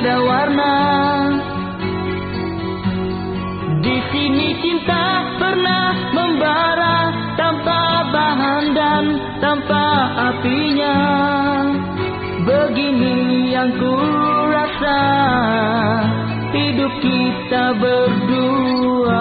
ada warna. Di sini cinta pernah membara Tanpa bahan dan tanpa apinya. Begini yang ku rasa Hidup kita berdua.